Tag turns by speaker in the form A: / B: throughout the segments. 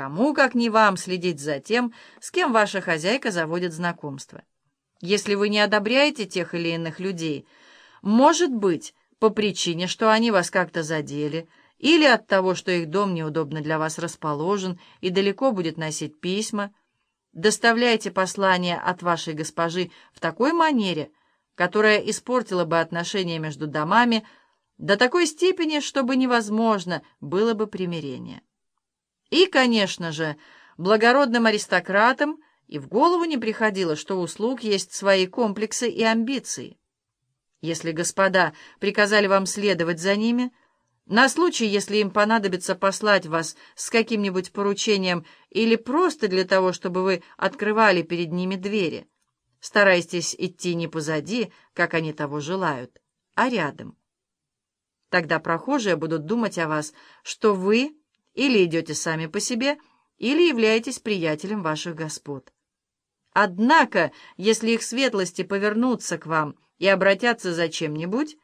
A: Кому, как не вам, следить за тем, с кем ваша хозяйка заводит знакомство. Если вы не одобряете тех или иных людей, может быть, по причине, что они вас как-то задели, или от того, что их дом неудобно для вас расположен и далеко будет носить письма, доставляйте послание от вашей госпожи в такой манере, которая испортила бы отношения между домами до такой степени, чтобы невозможно было бы примирение. И, конечно же, благородным аристократам и в голову не приходило, что у слуг есть свои комплексы и амбиции. Если господа приказали вам следовать за ними, на случай, если им понадобится послать вас с каким-нибудь поручением или просто для того, чтобы вы открывали перед ними двери, старайтесь идти не позади, как они того желают, а рядом. Тогда прохожие будут думать о вас, что вы или идете сами по себе, или являетесь приятелем ваших господ. Однако, если их светлости повернутся к вам и обратятся за чем-нибудь,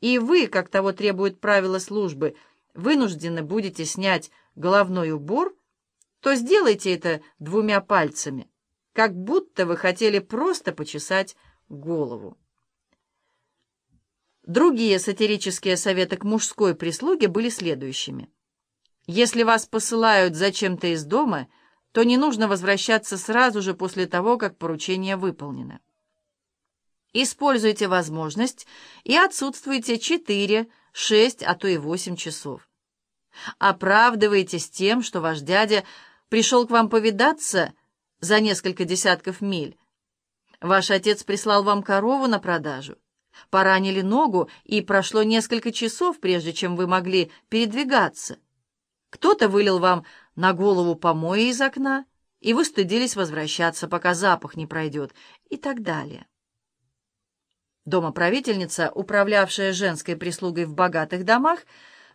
A: и вы, как того требует правила службы, вынуждены будете снять головной убор, то сделайте это двумя пальцами, как будто вы хотели просто почесать голову. Другие сатирические советы к мужской прислуге были следующими. Если вас посылают зачем-то из дома, то не нужно возвращаться сразу же после того, как поручение выполнено. Используйте возможность и отсутствуйте 4, 6, а то и 8 часов. Оправдывайтесь тем, что ваш дядя пришел к вам повидаться за несколько десятков миль. Ваш отец прислал вам корову на продажу. Поранили ногу, и прошло несколько часов, прежде чем вы могли передвигаться. Кто-то вылил вам на голову помои из окна, и вы стыдились возвращаться, пока запах не пройдет, и так далее. Домоправительница, управлявшая женской прислугой в богатых домах,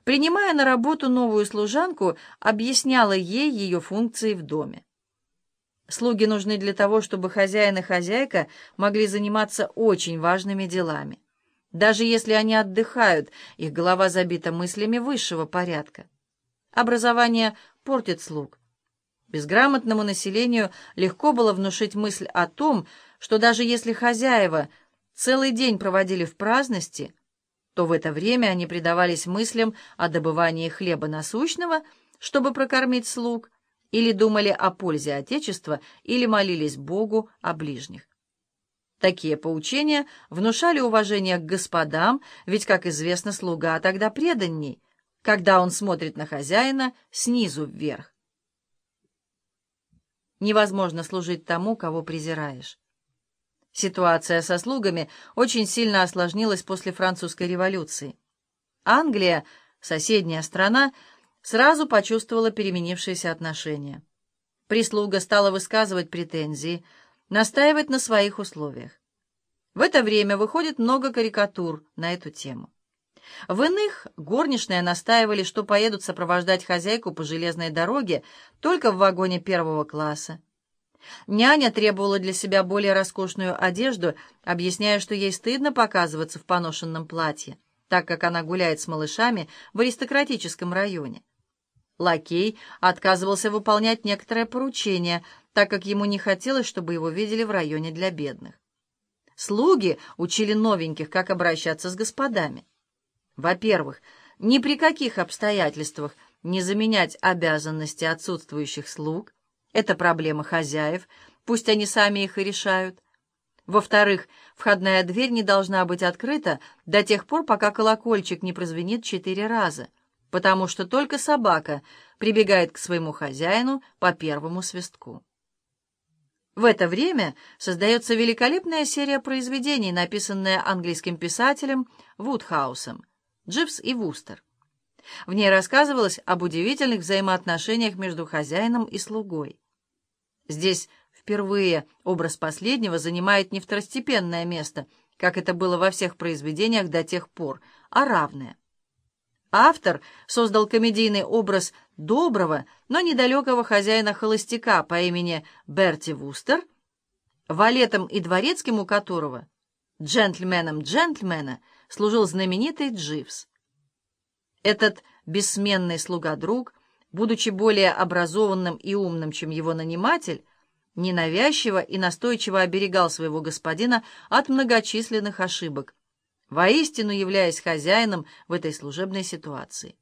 A: принимая на работу новую служанку, объясняла ей ее функции в доме. Слуги нужны для того, чтобы хозяин и хозяйка могли заниматься очень важными делами. Даже если они отдыхают, их голова забита мыслями высшего порядка. Образование портит слуг. Безграмотному населению легко было внушить мысль о том, что даже если хозяева целый день проводили в праздности, то в это время они предавались мыслям о добывании хлеба насущного, чтобы прокормить слуг, или думали о пользе Отечества, или молились Богу о ближних. Такие поучения внушали уважение к господам, ведь, как известно, слуга тогда преданней, когда он смотрит на хозяина снизу вверх. Невозможно служить тому, кого презираешь. Ситуация со слугами очень сильно осложнилась после французской революции. Англия, соседняя страна, сразу почувствовала переменившиеся отношения. Прислуга стала высказывать претензии, настаивать на своих условиях. В это время выходит много карикатур на эту тему. В иных горничные настаивали, что поедут сопровождать хозяйку по железной дороге только в вагоне первого класса. Няня требовала для себя более роскошную одежду, объясняя, что ей стыдно показываться в поношенном платье, так как она гуляет с малышами в аристократическом районе. Лакей отказывался выполнять некоторые поручения, так как ему не хотелось, чтобы его видели в районе для бедных. Слуги учили новеньких, как обращаться с господами. Во-первых, ни при каких обстоятельствах не заменять обязанности отсутствующих слуг. Это проблема хозяев, пусть они сами их и решают. Во-вторых, входная дверь не должна быть открыта до тех пор, пока колокольчик не прозвенит четыре раза, потому что только собака прибегает к своему хозяину по первому свистку. В это время создается великолепная серия произведений, написанная английским писателем Вудхаусом. Дживс и Вустер. В ней рассказывалось об удивительных взаимоотношениях между хозяином и слугой. Здесь впервые образ последнего занимает не второстепенное место, как это было во всех произведениях до тех пор, а равное. Автор создал комедийный образ доброго, но недалекого хозяина-холостяка по имени Берти Вустер, валетом и дворецким у которого, джентльменом джентльмена, служил знаменитый Дживс. Этот бессменный слуга-друг будучи более образованным и умным, чем его наниматель, ненавязчиво и настойчиво оберегал своего господина от многочисленных ошибок, воистину являясь хозяином в этой служебной ситуации.